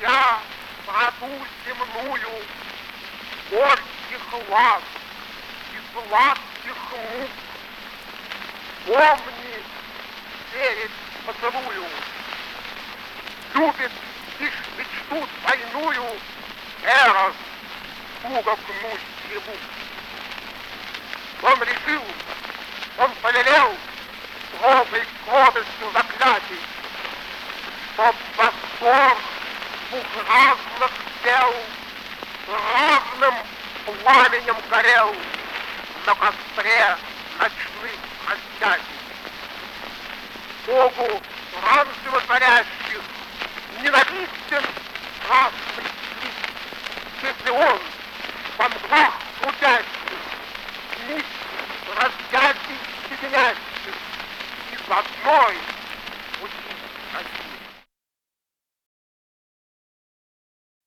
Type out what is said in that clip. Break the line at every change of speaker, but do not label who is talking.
проходя брату земную, горьких лас и сладких мук, помни, верить поцелую, любит лишь мечту двойную, Эрос, пуга гнуть ему. Он решил, он повелел злобой гордостью заклятий, чтоб восторг разных тел равным пламенем горел на костре ночных раздятий. Богу ран животворящих ненавистен страстный свист, если он во мглах крутящих, нить раздятий соединяющих из одной